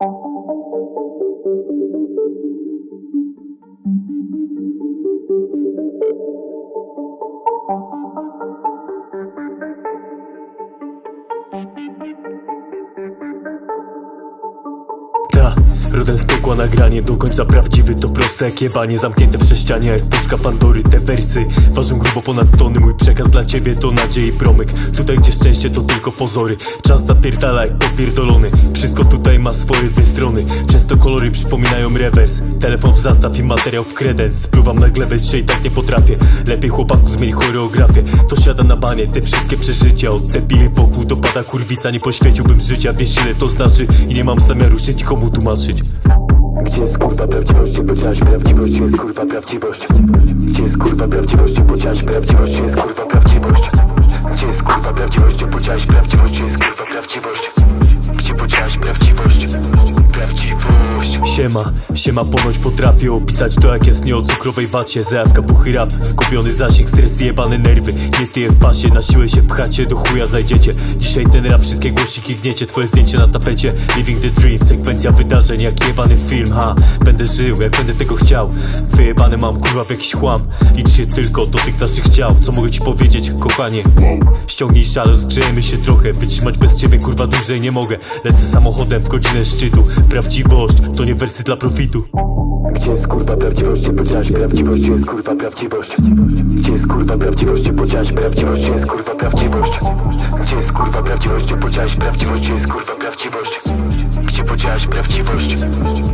Thank you. Rodem z piekła nagranie do końca prawdziwy To proste jak jebanie, zamknięte w sześcianie jak puszka Pandory Te wersy ważą grubo ponad tony. Mój przekaz dla ciebie to nadziei promyk. Tutaj gdzie szczęście to tylko pozory. Czas zapierdala jak popierdolony. Wszystko tutaj ma swoje dwie strony. Często kolory przypominają rewers. Telefon w zastaw i materiał w kredens. Spruwam na glebę, dzisiaj tak nie potrafię. Lepiej chłopaku zmień choreografię. To siada na banie, te wszystkie przeżycia. Od debili wokół dopada kurwica. Nie poświęciłbym życia, wiesz ile to znaczy. I nie mam zamiaru się nikomu tłumaczyć Gdzie jest kurwa prawdziwość? Gdzie powiedziałeś prawdziwość? Jest kurwa prawdziwość? Gdzie jest kurwa prawdziwość? Gdzie powiedziałeś prawdziwość? Jest kurwa prawdziwość? Gdzie jest kurwa prawdziwość? Gdzie powiedziałeś prawdziwość? Jest kurwa prawdziwość? Siema, siema ponoć potrafię opisać to jak jest nie o cukrowej wacie. Zajawka, buchy rap, zgubiony zasięg, stres jebane nerwy. Nie tyje w pasie, na siłę się pchacie, do chuja zajdziecie. Dzisiaj ten rap, wszystkie głośniki gniecie Twoje zdjęcie na tapecie, living the dream Sekwencja wydarzeń jak jebany film, ha. Będę żył, jak będę tego chciał. Wyjebany mam kurwa w jakiś chłam. Licz się tylko do tych naszych ciał. Co mogę ci powiedzieć, kochanie? Ściągnij szale, zgrzejemy się trochę. Wytrzymać bez ciebie kurwa dłużej nie mogę. Lecę samochodem w godzinę szczytu. Prawdziwość to nie wersy dla profitu Gdzie jest kurwa prawdziwość? Gdzie powiedziałeś prawdziwość? Jest kurwa prawdziwość? Gdzie jest kurwa prawdziwość? Gdzie powiedziałeś prawdziwość? Jest kurwa prawdziwość? Gdzie jest kurwa prawdziwość? Gdzie powiedziałeś prawdziwość? Gdzie jest kurwa prawdziwość? Gdzie powiedziałeś prawdziwość?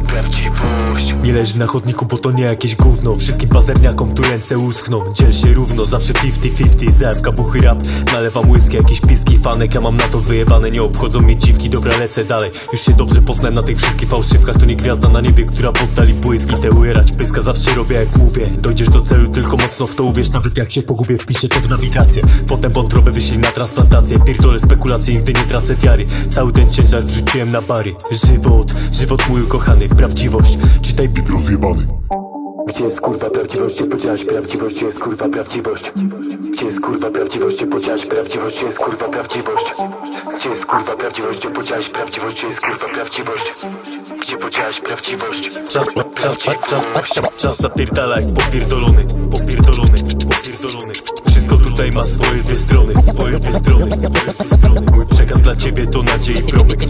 Prawdziwość. Nie leży na chodniku, bo to nie jakieś gówno. Wszystkim pazerniakom tu ręce uschną. Dziel się równo, zawsze 50-50 Zewka, buchy rap, nalewam whisky Jakiś piski fanek, ja mam na to wyjebane. Nie obchodzą mnie dziwki, dobra lecę dalej. Już się dobrze poznałem na tych wszystkich fałszywkach. To nie gwiazda na niebie, która poddali błyski Te ujrać pyska zawsze robię jak mówię. Dojdziesz do celu, tylko mocno w to uwierz. Nawet jak się pogubię, wpiszę to w nawigację. Potem wątrobę wyślij na transplantację. Pierdolę spekulacje, nigdy nie tracę wiary. Cały ten ciężar wrzuciłem na bary Żywot, żywot mój ukochany, prawdziwość Czytaj bit rozjebany Gdzie jest kurwa prawdziwość? Gdzie powiedziałeś prawdziwość? Gdzie jest kurwa prawdziwość? Gdzie jest kurwa prawdziwość? Gdzie powiedziałeś prawdziwość? Gdzie jest kurwa prawdziwość? Gdzie jest kurwa prawdziwość? Gdzie powiedziałeś prawdziwość? Gdzie jest kurwa prawdziwość? Gdzie powiedziałeś prawdziwość? Czas, czas, czas, czas, czas, zapierdala jak popierdolony Popierdolony, popierdolony Wszystko tutaj ma swoje dwie strony Swoje dwie strony, swoje dwie strony Mój przekaz dla ciebie to nadziei promyk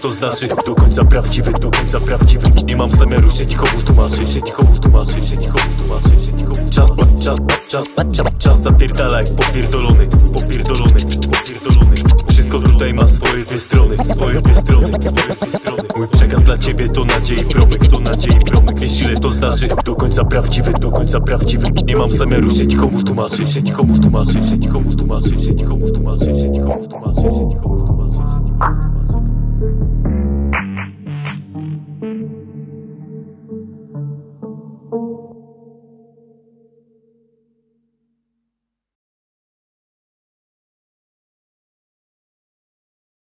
to znaczy Do końca prawdziwy, do końca prawdziwy Nie mam zamiaru się nikomu tłumaczyć Się nikomu tłumaczyć, się nikomu tłumaczyć się nikomu Czas, czas, czas, czas, czas zapierdala jak popierdolony Popierdolony, popierdolony Wszystko tutaj ma swoje dwie strony Swoje dwie strony, swoje dwie strony Mój przekaz dla ciebie to nadziei promyk To nadziei promyk, wiesz ile to znaczy Do końca prawdziwy, do końca prawdziwy Nie mam zamiaru się nikomu tłumaczyć Się nikomu tłumaczyć, się nikomu tłumaczyć Się nikomu tłumaczyć, się nikomu tłumaczyć, się nikomu tłumaczyć